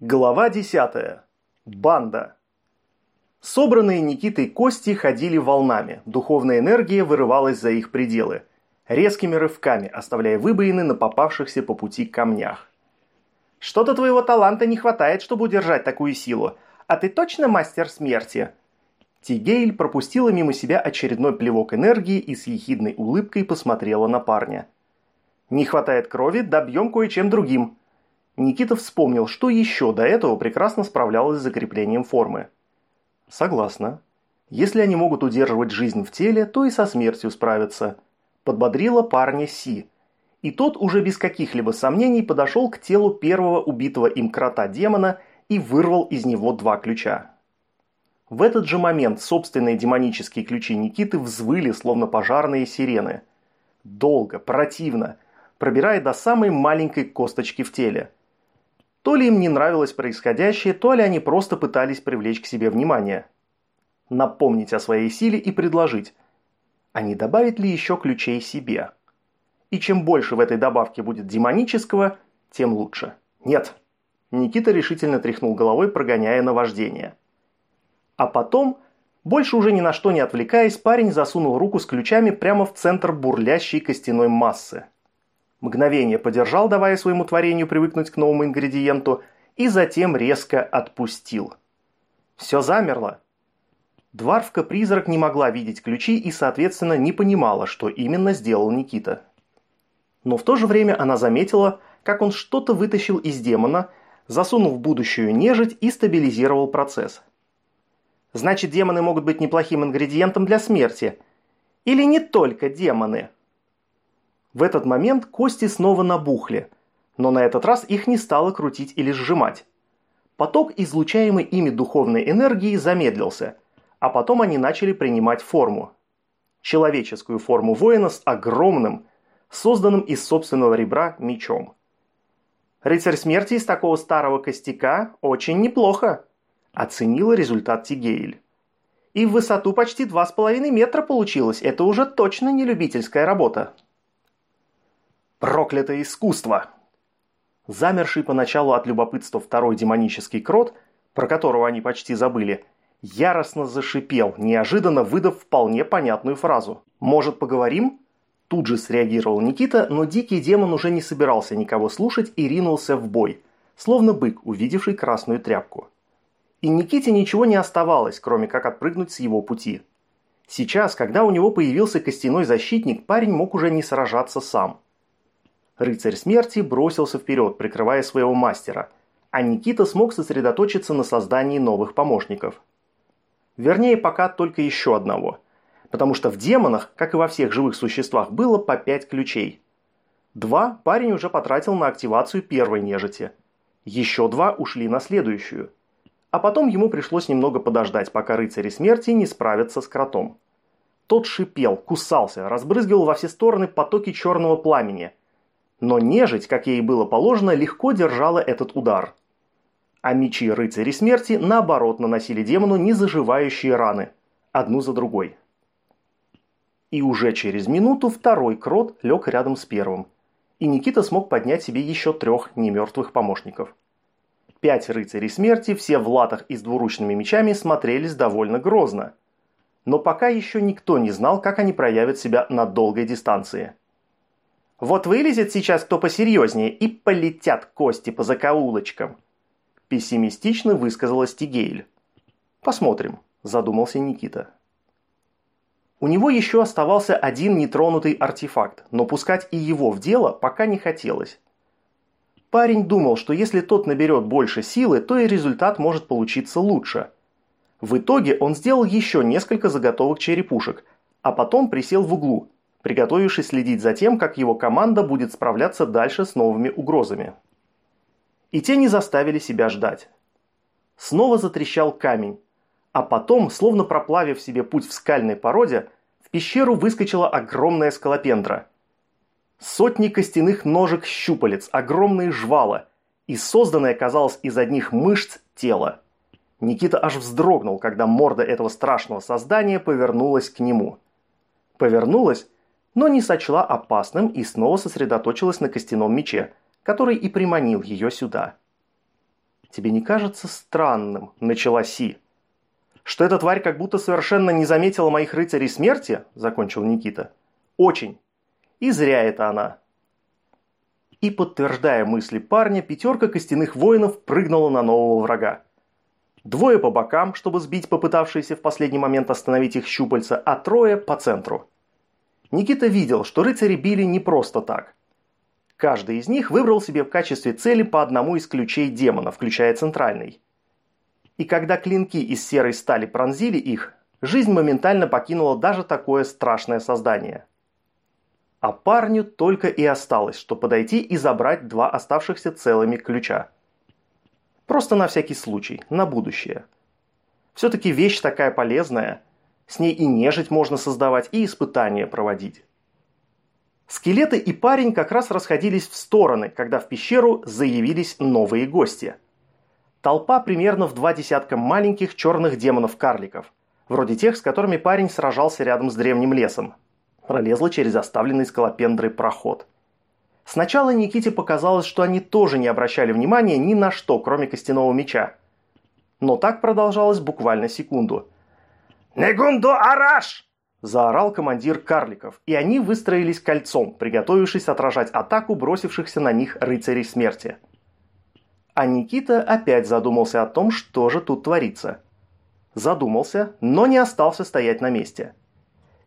Глава 10. Банда. Собранные Никитой кости ходили волнами, духовная энергия вырывалась за их пределы, резкими рывками оставляя выбоины на попавшихся по пути камнях. «Что-то твоего таланта не хватает, чтобы удержать такую силу, а ты точно мастер смерти?» Тигейль пропустила мимо себя очередной плевок энергии и с ехидной улыбкой посмотрела на парня. «Не хватает крови, добьем кое-чем другим», Никита вспомнил, что еще до этого прекрасно справлялась с закреплением формы. Согласна. Если они могут удерживать жизнь в теле, то и со смертью справятся. Подбодрила парня Си. И тот уже без каких-либо сомнений подошел к телу первого убитого им крота-демона и вырвал из него два ключа. В этот же момент собственные демонические ключи Никиты взвыли, словно пожарные сирены. Долго, противно, пробирая до самой маленькой косточки в теле – то ли им не нравилось происходящее, то ли они просто пытались привлечь к себе внимание. Напомнить о своей силе и предложить. А не добавить ли еще ключей себе? И чем больше в этой добавке будет демонического, тем лучше. Нет. Никита решительно тряхнул головой, прогоняя наваждение. А потом, больше уже ни на что не отвлекаясь, парень засунул руку с ключами прямо в центр бурлящей костяной массы. Мгновение подержал, давая своему творению привыкнуть к новому ингредиенту, и затем резко отпустил. Все замерло. Дварфка-призрак не могла видеть ключи и, соответственно, не понимала, что именно сделал Никита. Но в то же время она заметила, как он что-то вытащил из демона, засунул в будущую нежить и стабилизировал процесс. Значит, демоны могут быть неплохим ингредиентом для смерти. Или не только демоны – в этот момент кости снова набухли, но на этот раз их не стало крутить или сжимать. Поток излучаемой ими духовной энергии замедлился, а потом они начали принимать форму. Человеческую форму воина с огромным, созданным из собственного ребра мечом. «Рыцарь смерти из такого старого костяка очень неплохо», оценила результат Тигейль. И в высоту почти 2,5 метра получилось, это уже точно не любительская работа. Проклятое искусство! Замерший поначалу от любопытства второй демонический крот, про которого они почти забыли, яростно зашипел, неожиданно выдав вполне понятную фразу. «Может, поговорим?» Тут же среагировал Никита, но дикий демон уже не собирался никого слушать и ринулся в бой, словно бык, увидевший красную тряпку. И Никите ничего не оставалось, кроме как отпрыгнуть с его пути. Сейчас, когда у него появился костяной защитник, парень мог уже не сражаться сам – Рыцарь смерти бросился вперед, прикрывая своего мастера, а Никита смог сосредоточиться на создании новых помощников. Вернее, пока только еще одного. Потому что в демонах, как и во всех живых существах, было по пять ключей. Два парень уже потратил на активацию первой нежити. Еще два ушли на следующую. А потом ему пришлось немного подождать, пока рыцари смерти не справятся с кротом. Тот шипел, кусался, разбрызгивал во все стороны потоки черного пламени – но нежить, как ей было положено, легко держала этот удар. А мечи рыцари смерти, наоборот, наносили демону незаживающие раны, одну за другой. И уже через минуту второй крот лег рядом с первым, и Никита смог поднять себе еще трех немертвых помощников. Пять рыцарей смерти, все в латах и с двуручными мечами, смотрелись довольно грозно. Но пока еще никто не знал, как они проявят себя на долгой дистанции – вот вылезет сейчас кто посерьезнее и полетят кости по закоулочкам. Пессимистично высказалась Тигейль. Посмотрим, задумался Никита. У него еще оставался один нетронутый артефакт, но пускать и его в дело пока не хотелось. Парень думал, что если тот наберет больше силы, то и результат может получиться лучше. В итоге он сделал еще несколько заготовок черепушек, а потом присел в углу – приготовившись следить за тем, как его команда будет справляться дальше с новыми угрозами. И те не заставили себя ждать. Снова затрещал камень, а потом, словно проплавив себе путь в скальной породе, в пещеру выскочила огромная скалопендра. Сотни костяных ножек-щупалец, огромные жвала, и созданное оказалось из одних мышц тела. Никита аж вздрогнул, когда морда этого страшного создания повернулась к нему. Повернулась но не сочла опасным и снова сосредоточилась на костяном мече, который и приманил ее сюда. «Тебе не кажется странным?» – начала Си. «Что эта тварь как будто совершенно не заметила моих рыцарей смерти?» – закончил Никита. «Очень. И зря это она». И, подтверждая мысли парня, пятерка костяных воинов прыгнула на нового врага. Двое по бокам, чтобы сбить попытавшиеся в последний момент остановить их щупальца, а трое по центру. Никита видел, что рыцари били не просто так. Каждый из них выбрал себе в качестве цели по одному из ключей демона, включая центральный. И когда клинки из серой стали пронзили их, жизнь моментально покинула даже такое страшное создание. А парню только и осталось, что подойти и забрать два оставшихся целыми ключа. Просто на всякий случай, на будущее. Все-таки вещь такая полезная, с ней и нежить можно создавать, и испытания проводить. Скелеты и парень как раз расходились в стороны, когда в пещеру заявились новые гости. Толпа примерно в два десятка маленьких черных демонов-карликов, вроде тех, с которыми парень сражался рядом с древним лесом. Пролезла через оставленный скалопендрой проход. Сначала Никите показалось, что они тоже не обращали внимания ни на что, кроме костяного меча. Но так продолжалось буквально секунду. «Негунду араш!» Заорал командир карликов, и они выстроились кольцом, приготовившись отражать атаку бросившихся на них рыцарей смерти. А Никита опять задумался о том, что же тут творится. Задумался, но не остался стоять на месте.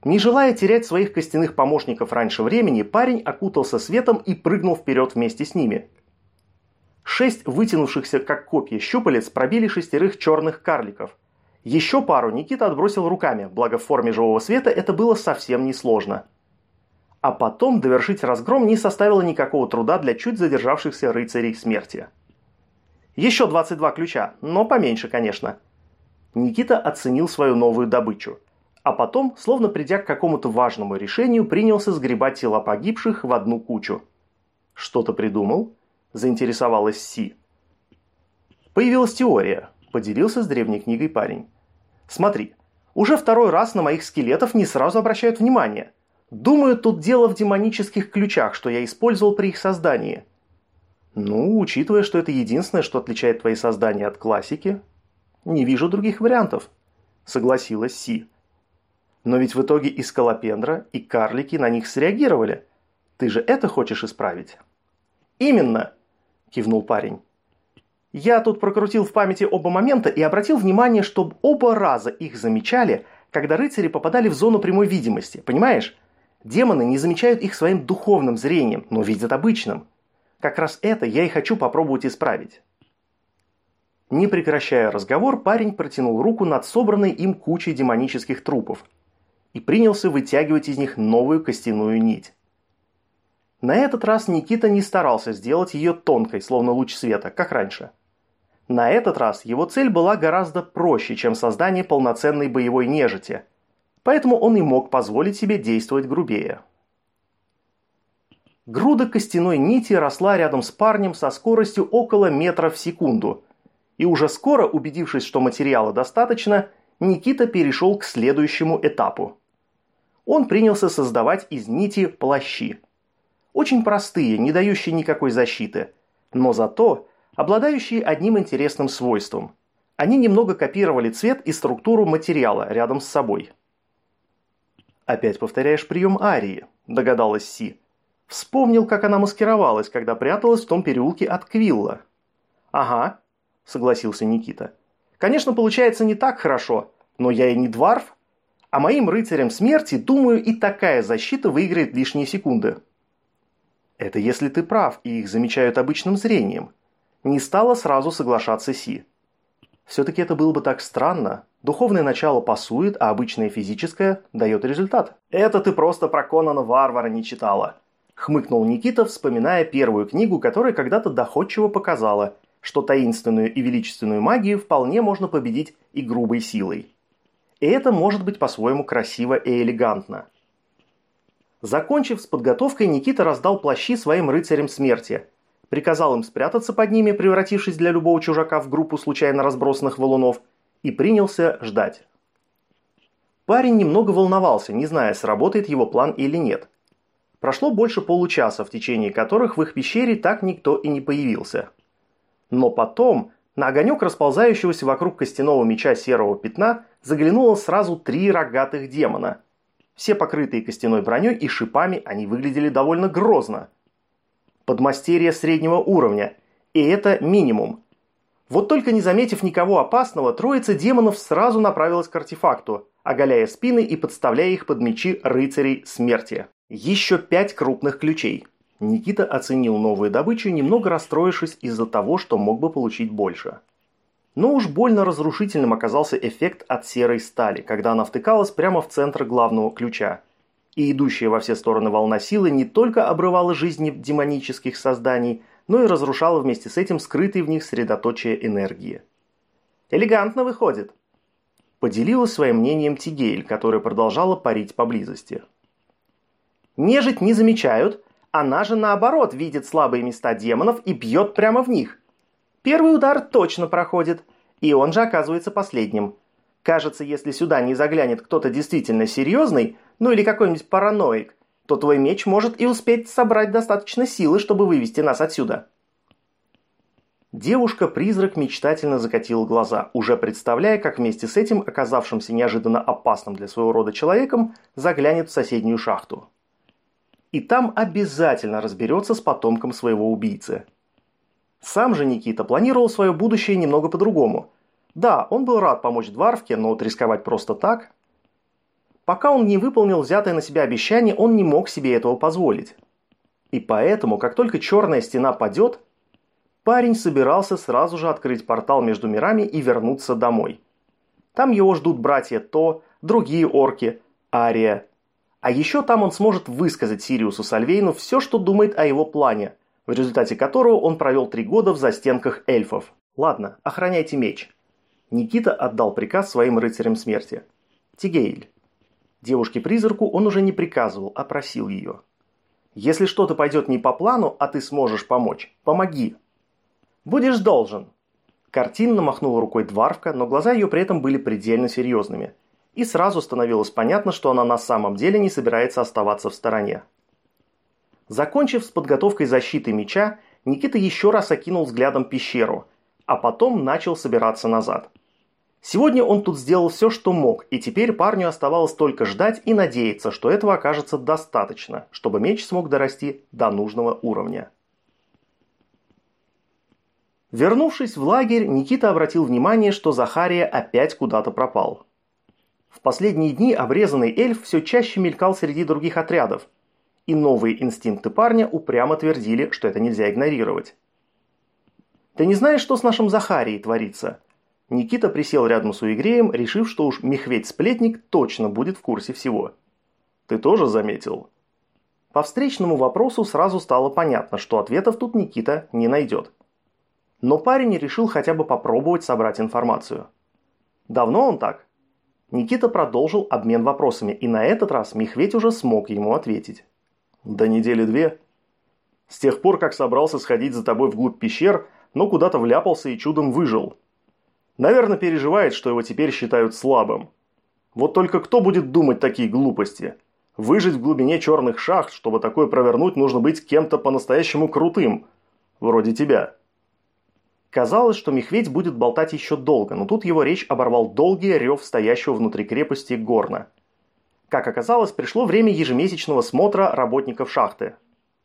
Не желая терять своих костяных помощников раньше времени, парень окутался светом и прыгнул вперед вместе с ними. Шесть вытянувшихся как копья щупалец пробили шестерых черных карликов – еще пару Никита отбросил руками, благо в форме живого света это было совсем несложно. А потом довершить разгром не составило никакого труда для чуть задержавшихся рыцарей смерти. Еще 22 ключа, но поменьше, конечно. Никита оценил свою новую добычу. А потом, словно придя к какому-то важному решению, принялся сгребать тела погибших в одну кучу. «Что-то придумал?» – заинтересовалась Си. Появилась теория – поделился с древней книгой парень. Смотри, уже второй раз на моих скелетов не сразу обращают внимание. Думаю, тут дело в демонических ключах, что я использовал при их создании. Ну, учитывая, что это единственное, что отличает твои создания от классики, не вижу других вариантов, согласилась Си. Но ведь в итоге и скалопендра, и карлики на них среагировали. Ты же это хочешь исправить? Именно, кивнул парень. Я тут прокрутил в памяти оба момента и обратил внимание, что оба раза их замечали, когда рыцари попадали в зону прямой видимости, понимаешь? Демоны не замечают их своим духовным зрением, но видят обычным. Как раз это я и хочу попробовать исправить. Не прекращая разговор, парень протянул руку над собранной им кучей демонических трупов и принялся вытягивать из них новую костяную нить. На этот раз Никита не старался сделать ее тонкой, словно луч света, как раньше – на этот раз его цель была гораздо проще, чем создание полноценной боевой нежити, поэтому он и мог позволить себе действовать грубее. Груда костяной нити росла рядом с парнем со скоростью около метра в секунду, и уже скоро, убедившись, что материала достаточно, Никита перешел к следующему этапу. Он принялся создавать из нити плащи. Очень простые, не дающие никакой защиты, но зато обладающие одним интересным свойством. Они немного копировали цвет и структуру материала рядом с собой. «Опять повторяешь прием Арии», – догадалась Си. Вспомнил, как она маскировалась, когда пряталась в том переулке от Квилла. «Ага», – согласился Никита. «Конечно, получается не так хорошо, но я и не дворф. А моим рыцарям смерти, думаю, и такая защита выиграет лишние секунды». «Это если ты прав, и их замечают обычным зрением», не стала сразу соглашаться Си. Все-таки это было бы так странно. Духовное начало пасует, а обычное физическое дает результат. «Это ты просто про Конана Варвара не читала», – хмыкнул Никита, вспоминая первую книгу, которая когда-то доходчиво показала, что таинственную и величественную магию вполне можно победить и грубой силой. И это может быть по-своему красиво и элегантно. Закончив с подготовкой, Никита раздал плащи своим рыцарям смерти – приказал им спрятаться под ними, превратившись для любого чужака в группу случайно разбросанных валунов, и принялся ждать. Парень немного волновался, не зная, сработает его план или нет. Прошло больше получаса, в течение которых в их пещере так никто и не появился. Но потом, На огонек расползающегося вокруг костяного меча серого пятна заглянуло сразу три рогатых демона. Все покрытые костяной броней и шипами, они выглядели довольно грозно. Подмастерье среднего уровня, и это минимум. Вот только не заметив никого опасного, троица демонов сразу направилась к артефакту, оголяя спины и подставляя их под мечи рыцарей смерти. Еще пять крупных ключей – Никита оценил новую добычу, немного расстроившись из-за того, что мог бы получить больше. Но уж больно разрушительным оказался эффект от серой стали, когда она втыкалась прямо в центр главного ключа. И идущая во все стороны волна силы не только обрывала жизни демонических созданий, но и разрушала вместе с этим скрытые в них средоточие энергии. «Элегантно выходит», – поделилась своим мнением Тигейль, которая продолжала парить поблизости. «Нежить не замечают, она же наоборот видит слабые места демонов и бьет прямо в них. Первый удар точно проходит, и он же оказывается последним. Кажется, если сюда не заглянет кто-то действительно серьезный, ну или какой-нибудь параноик, то твой меч может и успеть собрать достаточно силы, чтобы вывести нас отсюда. Девушка-призрак мечтательно закатила глаза, уже представляя, как вместе с этим, оказавшимся неожиданно опасным для своего рода человеком, заглянет в соседнюю шахту и там обязательно разберется с потомком своего убийцы. Сам же Никита планировал свое будущее немного по-другому. Да, он был рад помочь Дварвке, но вот рисковать просто так... Пока он не выполнил взятое на себя обещание, он не мог себе этого позволить. И поэтому, как только черная стена падет, парень собирался сразу же открыть портал между мирами и вернуться домой. Там его ждут братья То, другие орки, Ария, а еще там он сможет высказать Сириусу Сальвейну все, что думает о его плане, в результате которого он провел три года в застенках эльфов. Ладно, охраняйте меч. Никита отдал приказ своим рыцарям смерти. Тигейль. Девушке-призраку он уже не приказывал, а просил ее. Если что-то пойдет не по плану, а ты сможешь помочь, помоги. Будешь должен. Картинно махнула рукой Дварвка, но глаза ее при этом были предельно серьезными – и сразу становилось понятно, что она на самом деле не собирается оставаться в стороне. Закончив с подготовкой защиты меча, Никита еще раз окинул взглядом пещеру, а потом начал собираться назад. Сегодня он тут сделал все, что мог, и теперь парню оставалось только ждать и надеяться, что этого окажется достаточно, чтобы меч смог дорасти до нужного уровня. Вернувшись в лагерь, Никита обратил внимание, что Захария опять куда-то пропал. В последние дни обрезанный эльф все чаще мелькал среди других отрядов, и новые инстинкты парня упрямо твердили, что это нельзя игнорировать. «Ты не знаешь, что с нашим Захарией творится?» Никита присел рядом с Уигреем, решив, что уж Мехведь-сплетник точно будет в курсе всего. «Ты тоже заметил?» По встречному вопросу сразу стало понятно, что ответов тут Никита не найдет. Но парень решил хотя бы попробовать собрать информацию. Давно он так? Никита продолжил обмен вопросами, и на этот раз Мехведь уже смог ему ответить. «До недели две. С тех пор, как собрался сходить за тобой вглубь пещер, но куда-то вляпался и чудом выжил. Наверное, переживает, что его теперь считают слабым. Вот только кто будет думать такие глупости? Выжить в глубине черных шахт, чтобы такое провернуть, нужно быть кем-то по-настоящему крутым. Вроде тебя». Казалось, что Мехведь будет болтать еще долго, но тут его речь оборвал долгий рев стоящего внутри крепости горна. Как оказалось, пришло время ежемесячного смотра работников шахты.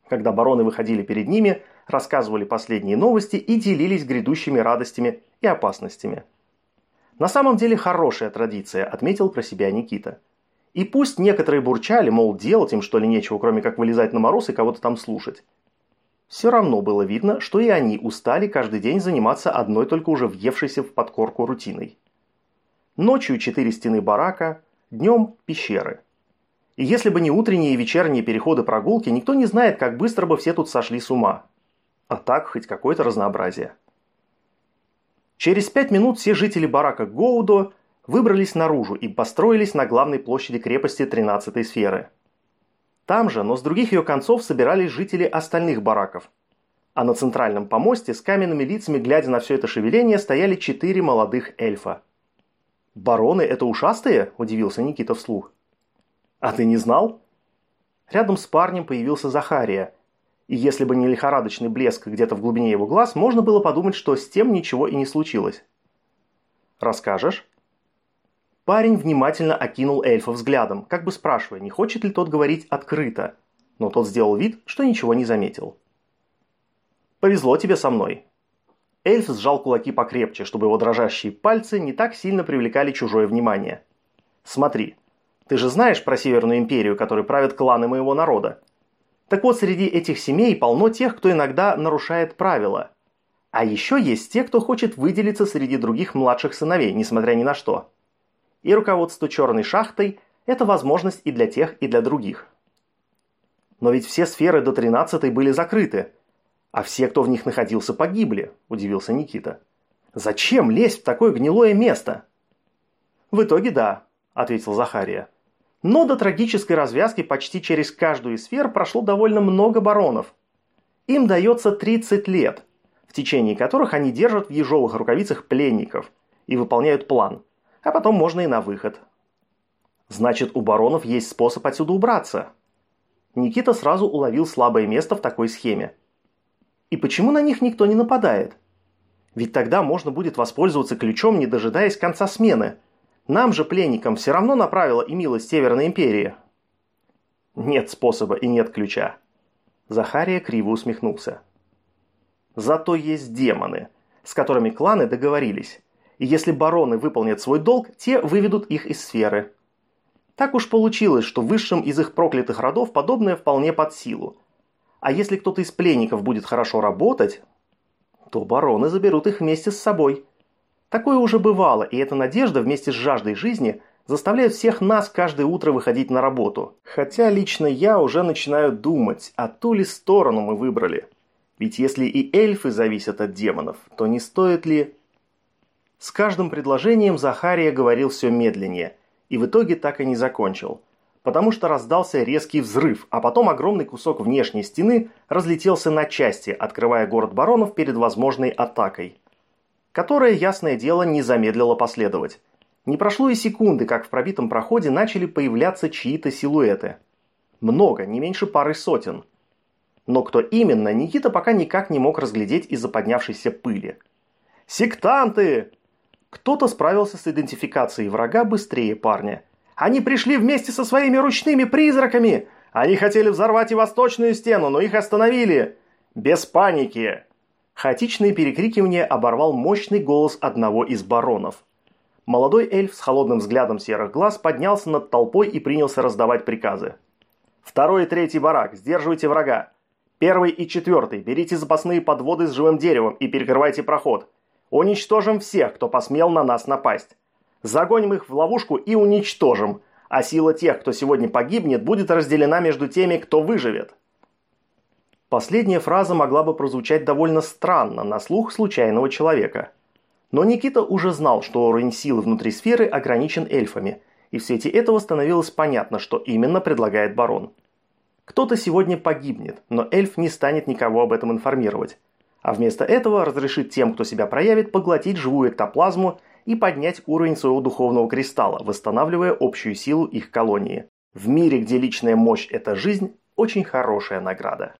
Когда бароны выходили перед ними, рассказывали последние новости и делились грядущими радостями и опасностями. На самом деле хорошая традиция, отметил про себя Никита. И пусть некоторые бурчали, мол, делать им что ли нечего, кроме как вылезать на мороз и кого-то там слушать. Все равно было видно, что и они устали каждый день заниматься одной только уже въевшейся в подкорку рутиной. Ночью четыре стены барака, днем пещеры. И если бы не утренние и вечерние переходы прогулки, никто не знает, как быстро бы все тут сошли с ума. А так хоть какое-то разнообразие. Через пять минут все жители барака Гоудо выбрались наружу и построились на главной площади крепости 13-й сферы – там же, но с других ее концов собирались жители остальных бараков. А на центральном помосте с каменными лицами, глядя на все это шевеление, стояли четыре молодых эльфа. «Бароны – это ушастые?» – удивился Никита вслух. «А ты не знал?» Рядом с парнем появился Захария. И если бы не лихорадочный блеск где-то в глубине его глаз, можно было подумать, что с тем ничего и не случилось. «Расскажешь?» Парень внимательно окинул эльфа взглядом, как бы спрашивая, не хочет ли тот говорить открыто, но тот сделал вид, что ничего не заметил. «Повезло тебе со мной». Эльф сжал кулаки покрепче, чтобы его дрожащие пальцы не так сильно привлекали чужое внимание. «Смотри, ты же знаешь про Северную Империю, которой правят кланы моего народа? Так вот, среди этих семей полно тех, кто иногда нарушает правила. А еще есть те, кто хочет выделиться среди других младших сыновей, несмотря ни на что и руководство черной шахтой – это возможность и для тех, и для других. Но ведь все сферы до 13 были закрыты, а все, кто в них находился, погибли, удивился Никита. Зачем лезть в такое гнилое место? В итоге да, ответил Захария. Но до трагической развязки почти через каждую из сфер прошло довольно много баронов. Им дается 30 лет, в течение которых они держат в ежовых рукавицах пленников и выполняют план – а потом можно и на выход. Значит, у баронов есть способ отсюда убраться. Никита сразу уловил слабое место в такой схеме. И почему на них никто не нападает? Ведь тогда можно будет воспользоваться ключом, не дожидаясь конца смены. Нам же, пленникам, все равно направила и милость Северной Империи. Нет способа и нет ключа. Захария криво усмехнулся. Зато есть демоны, с которыми кланы договорились и если бароны выполнят свой долг, те выведут их из сферы. Так уж получилось, что высшим из их проклятых родов подобное вполне под силу. А если кто-то из пленников будет хорошо работать, то бароны заберут их вместе с собой. Такое уже бывало, и эта надежда вместе с жаждой жизни заставляет всех нас каждое утро выходить на работу. Хотя лично я уже начинаю думать, а ту ли сторону мы выбрали. Ведь если и эльфы зависят от демонов, то не стоит ли с каждым предложением Захария говорил все медленнее, и в итоге так и не закончил, потому что раздался резкий взрыв, а потом огромный кусок внешней стены разлетелся на части, открывая город баронов перед возможной атакой, которая, ясное дело, не замедлила последовать. Не прошло и секунды, как в пробитом проходе начали появляться чьи-то силуэты. Много, не меньше пары сотен. Но кто именно, Никита пока никак не мог разглядеть из-за поднявшейся пыли. «Сектанты!» Кто-то справился с идентификацией врага быстрее парня. «Они пришли вместе со своими ручными призраками! Они хотели взорвать и восточную стену, но их остановили! Без паники!» Хаотичные перекрикивания оборвал мощный голос одного из баронов. Молодой эльф с холодным взглядом серых глаз поднялся над толпой и принялся раздавать приказы. «Второй и третий барак, сдерживайте врага. Первый и четвертый, берите запасные подводы с живым деревом и перекрывайте проход. Уничтожим всех, кто посмел на нас напасть. Загоним их в ловушку и уничтожим, а сила тех, кто сегодня погибнет, будет разделена между теми, кто выживет. Последняя фраза могла бы прозвучать довольно странно на слух случайного человека. Но Никита уже знал, что уровень силы внутри сферы ограничен эльфами, и в свете этого становилось понятно, что именно предлагает барон. Кто-то сегодня погибнет, но эльф не станет никого об этом информировать а вместо этого разрешит тем, кто себя проявит, поглотить живую эктоплазму и поднять уровень своего духовного кристалла, восстанавливая общую силу их колонии. В мире, где личная мощь – это жизнь, очень хорошая награда.